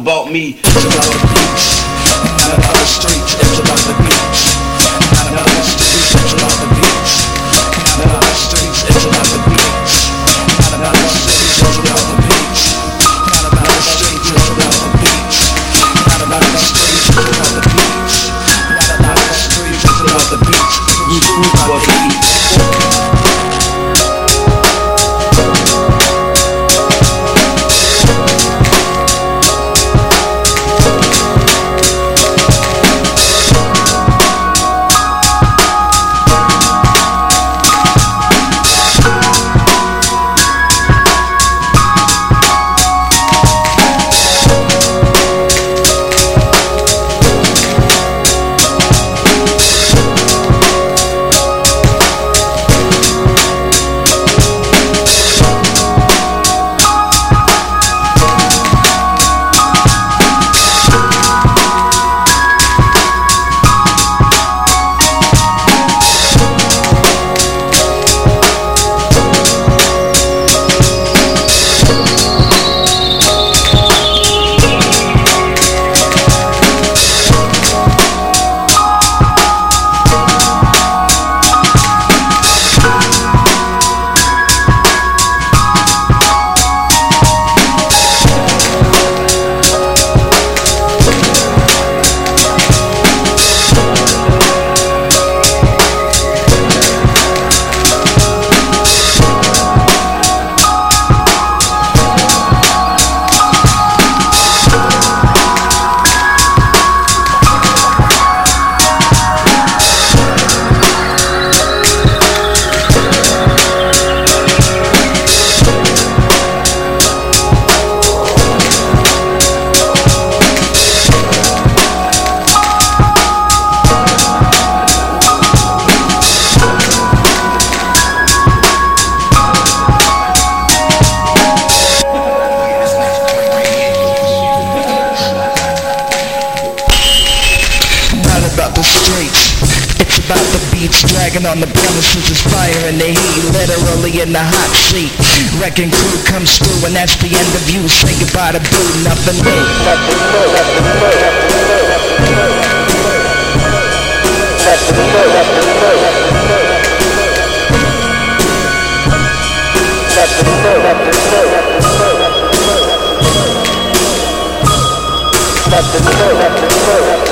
about me. It's about the beats Dragging on the premises, is fire in the heat Literally in the hot seat. Wrecking crew comes through and that's the end of you. Say goodbye to blue, nothing new. That's the